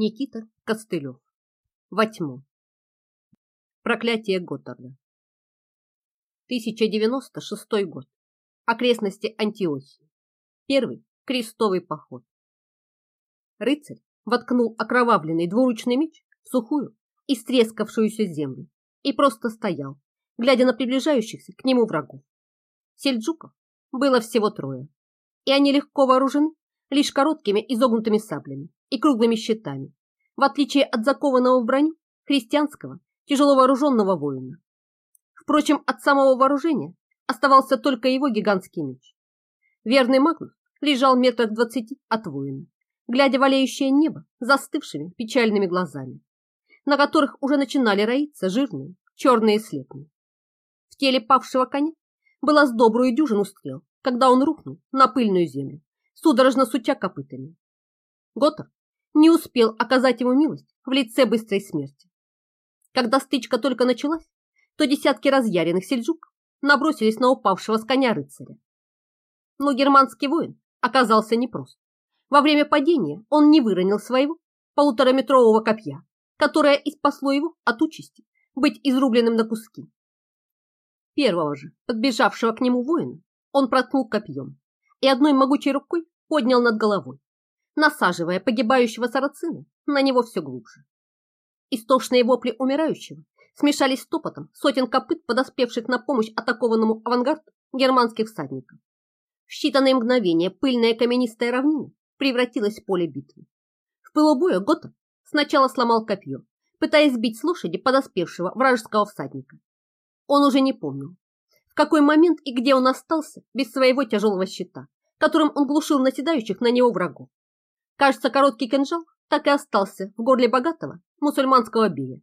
Никита Костылев. Во тьму. Проклятие Готарда. 1096 год. Окрестности Антиохии. Первый крестовый поход. Рыцарь воткнул окровавленный двуручный меч в сухую, истрескавшуюся землю и просто стоял, глядя на приближающихся к нему врагов. Сельджуков было всего трое, и они легко вооружены лишь короткими изогнутыми саблями и круглыми щитами, в отличие от закованного в броню христианского тяжело вооруженного воина. Впрочем, от самого вооружения оставался только его гигантский меч. Верный Магнус лежал метрах двадцати от воина, глядя в олеющее небо застывшими печальными глазами, на которых уже начинали роиться жирные черные слепни. В теле павшего коня была с добрую дюжину стрел, когда он рухнул на пыльную землю, судорожно суча копытами. Готов не успел оказать ему милость в лице быстрой смерти. Когда стычка только началась, то десятки разъяренных сельджук набросились на упавшего с коня рыцаря. Но германский воин оказался непрост. Во время падения он не выронил своего полутораметрового копья, которое и спасло его от участи быть изрубленным на куски. Первого же, подбежавшего к нему воина, он проткнул копьем и одной могучей рукой поднял над головой насаживая погибающего сарацина на него все глубже. Истошные вопли умирающего смешались с топотом сотен копыт, подоспевших на помощь атакованному авангарду германских всадников. В считанные мгновения пыльная каменистая равнина превратилась в поле битвы. В пылу боя Готов сначала сломал копье, пытаясь сбить с лошади подоспевшего вражеского всадника. Он уже не помнил, в какой момент и где он остался без своего тяжелого щита, которым он глушил наседающих на него врагов. Кажется, короткий кинжал так и остался в горле богатого мусульманского бия,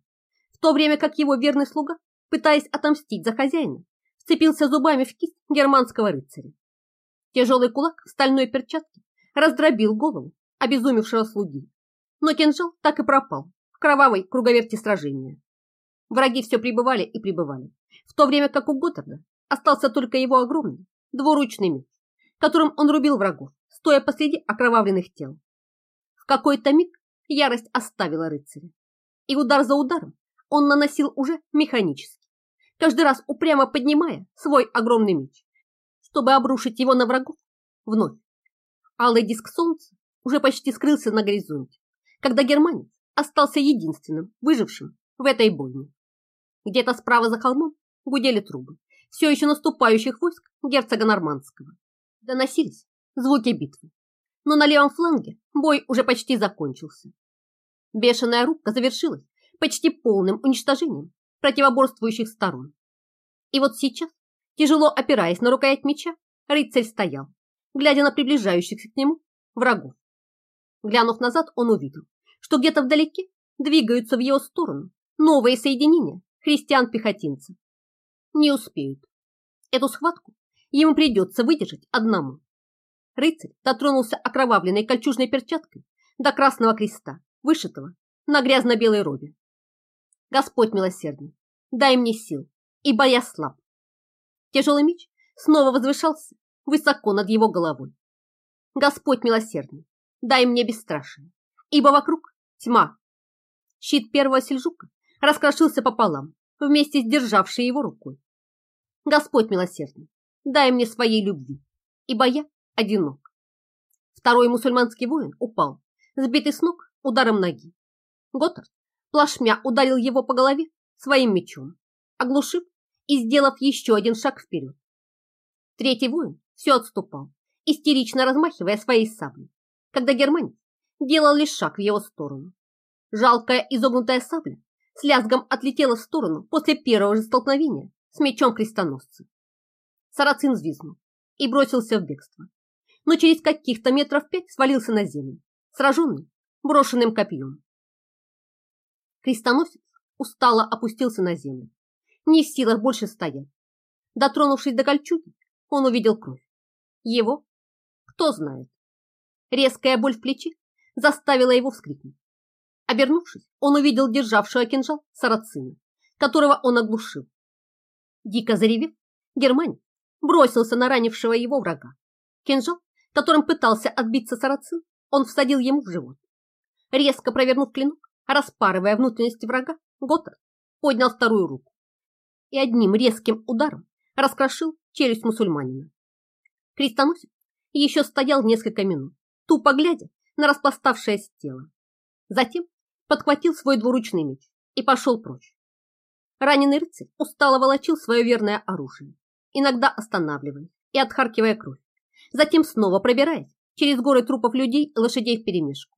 в то время как его верный слуга, пытаясь отомстить за хозяина, вцепился зубами в кисть германского рыцаря. Тяжелый кулак в стальной перчатке раздробил голову обезумевшего слуги, но кинжал так и пропал в кровавой круговерти сражения. Враги все прибывали и прибывали, в то время как у Готтерда остался только его огромный двуручный меч, которым он рубил врагов, стоя посреди окровавленных тел. Какой-то миг ярость оставила рыцаря, и удар за ударом он наносил уже механически, каждый раз упрямо поднимая свой огромный меч, чтобы обрушить его на врагов вновь. Алый диск солнца уже почти скрылся на горизонте, когда германец остался единственным выжившим в этой бойне. Где-то справа за холмом гудели трубы все еще наступающих войск герцога Нормандского. Доносились звуки битвы но на левом фланге бой уже почти закончился. Бешеная рубка завершилась почти полным уничтожением противоборствующих сторон. И вот сейчас, тяжело опираясь на рукоять меча, рыцарь стоял, глядя на приближающихся к нему врагов. Глянув назад, он увидел, что где-то вдалеке двигаются в его сторону новые соединения христиан-пехотинцев. Не успеют. Эту схватку ему придется выдержать одному. Рыцарь дотронулся окровавленной кольчужной перчаткой до красного креста, вышитого на грязно-белой робе. Господь милосердный, дай мне сил, ибо я слаб. Тяжелый меч снова возвышался высоко над его головой. Господь милосердный, дай мне бесстрашие, ибо вокруг тьма. Щит первого сельжука раскрошился пополам, вместе с державшей его рукой. Господь милосердный, дай мне своей любви, ибо я одинок. Второй мусульманский воин упал, сбитый с ног ударом ноги. Готтард плашмя ударил его по голове своим мечом, оглушив и сделав еще один шаг вперед. Третий воин все отступал, истерично размахивая своей саблей, когда германец делал лишь шаг в его сторону. Жалкая изогнутая сабля с лязгом отлетела в сторону после первого же столкновения с мечом крестоносца. Сарацин взвизгнул и бросился в бегство но через каких-то метров пять свалился на землю, сраженный брошенным копьем. Крестоносец устало опустился на землю, не в силах больше стоять. Дотронувшись до кольчуги, он увидел кровь. Его? Кто знает. Резкая боль в плече заставила его вскрикнуть. Обернувшись, он увидел державшего кинжал сарацина, которого он оглушил. Дико заревев, Германия бросился на ранившего его врага. Кинжал которым пытался отбиться сарацин, он всадил ему в живот. Резко провернув клинок, распарывая внутренности врага, Готтер поднял вторую руку и одним резким ударом раскрошил челюсть мусульманина. Крестоносец еще стоял несколько минут, тупо глядя на распластавшееся тело. Затем подхватил свой двуручный меч и пошел прочь. Раненый рыцарь устало волочил свое верное оружие, иногда останавливаясь и отхаркивая кровь, затем снова пробираясь через горы трупов людей и лошадей вперемешку.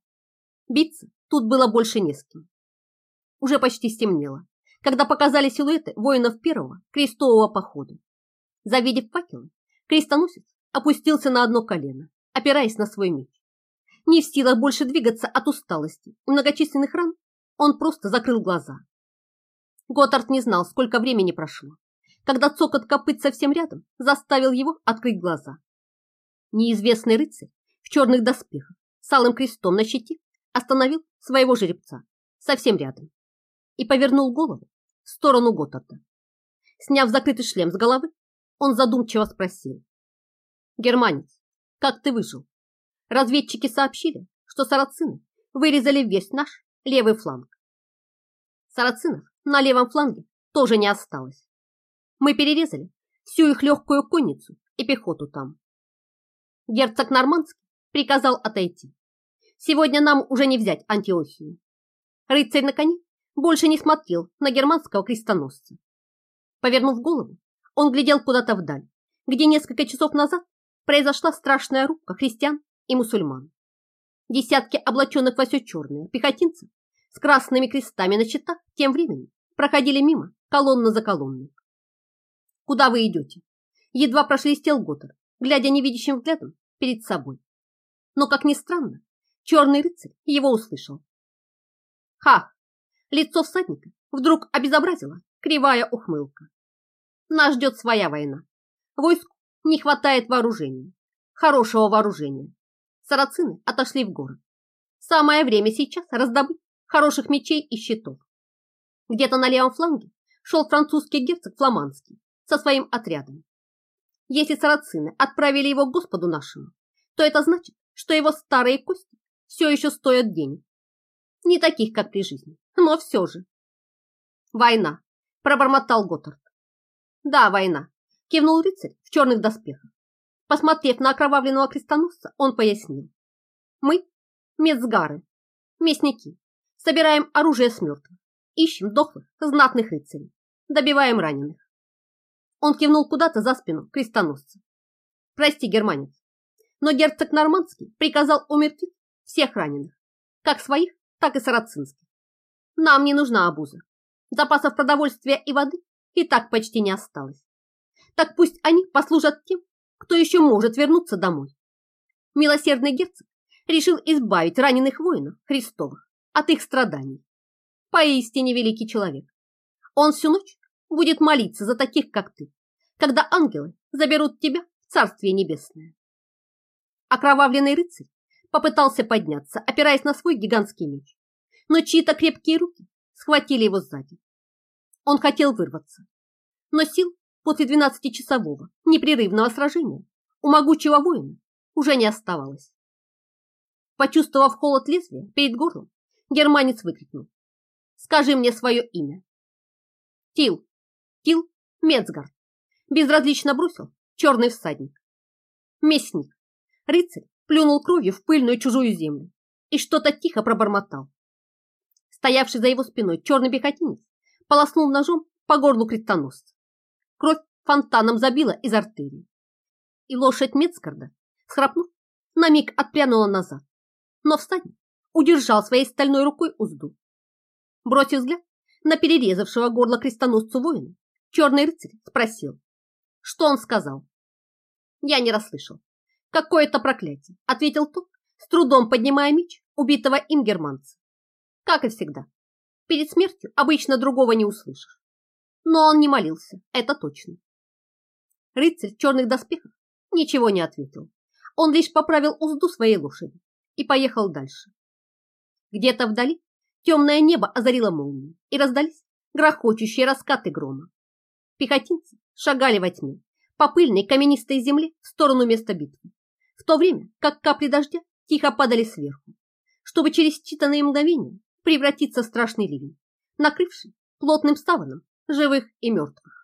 Биться тут было больше не с кем. Уже почти стемнело, когда показали силуэты воинов первого крестового похода. Завидев факелы, крестоносец опустился на одно колено, опираясь на свой меч. Не в силах больше двигаться от усталости и многочисленных ран, он просто закрыл глаза. Готард не знал, сколько времени прошло, когда цокот копыт совсем рядом заставил его открыть глаза. Неизвестный рыцарь в черных доспехах с алым крестом на щите остановил своего жеребца совсем рядом и повернул голову в сторону Готарда. Сняв закрытый шлем с головы, он задумчиво спросил. «Германец, как ты выжил?» Разведчики сообщили, что сарацины вырезали весь наш левый фланг. Сарацинов на левом фланге тоже не осталось. Мы перерезали всю их легкую конницу и пехоту там. Герцог Нормандский приказал отойти. Сегодня нам уже не взять Антиохию. Рыцарь на коне больше не смотрел на германского крестоносца. Повернув голову, он глядел куда-то вдаль, где несколько часов назад произошла страшная рубка христиан и мусульман. Десятки облаченных во все черное пехотинцев с красными крестами на щитах тем временем проходили мимо колонна за колонной. «Куда вы идете?» Едва прошелестел Готтер, глядя невидящим взглядом перед собой. Но, как ни странно, черный рыцарь его услышал. «Ха!» Лицо всадника вдруг обезобразило кривая ухмылка. Нас ждет своя война. Войску не хватает вооружения. Хорошего вооружения. Сарацины отошли в город. Самое время сейчас раздобыть хороших мечей и щитов. Где-то на левом фланге шел французский герцог Фламандский со своим отрядом. Если сарацины отправили его Господу нашему, то это значит, что его старые кости все еще стоят денег. Не таких, как при жизни, но все же. Война, пробормотал Готтард. Да, война, кивнул рыцарь в черных доспехах. Посмотрев на окровавленного крестоносца, он пояснил. Мы, мецгары, мясники, собираем оружие с мертвых, ищем дохлых, знатных рыцарей, добиваем раненых. Он кивнул куда-то за спину крестоносца. Прости, германец, но герцог Нормандский приказал умертвить всех раненых, как своих, так и сарацинских. Нам не нужна обуза. Запасов продовольствия и воды и так почти не осталось. Так пусть они послужат тем, кто еще может вернуться домой. Милосердный герцог решил избавить раненых воинов Христовых от их страданий. Поистине великий человек. Он всю ночь будет молиться за таких, как ты, когда ангелы заберут тебя в Царствие Небесное. Окровавленный рыцарь попытался подняться, опираясь на свой гигантский меч, но чьи-то крепкие руки схватили его сзади. Он хотел вырваться, но сил после двенадцатичасового непрерывного сражения у могучего воина уже не оставалось. Почувствовав холод лезвия перед горлом, германец выкрикнул. «Скажи мне свое имя!» «Тил! Тил Мецгард!» Безразлично бросил черный всадник. Местник. Рыцарь плюнул кровью в пыльную чужую землю и что-то тихо пробормотал. Стоявший за его спиной черный пехотинец полоснул ножом по горлу крестоносца. Кровь фонтаном забила из артерии. И лошадь Мецкарда, схрапнув, на миг отпрянула назад. Но всадник удержал своей стальной рукой узду. Бросив взгляд на перерезавшего горло крестоносцу воина, черный рыцарь спросил, что он сказал. Я не расслышал. Какое-то проклятие, ответил тот, с трудом поднимая меч убитого им германца. Как и всегда, перед смертью обычно другого не услышишь. Но он не молился, это точно. Рыцарь в черных доспехах ничего не ответил. Он лишь поправил узду своей лошади и поехал дальше. Где-то вдали темное небо озарило молнией и раздались грохочущие раскаты грома. Пехотинцы шагали во тьме по пыльной каменистой земле в сторону места битвы, в то время как капли дождя тихо падали сверху, чтобы через считанные мгновения превратиться в страшный ливень, накрывший плотным ставаном живых и мертвых.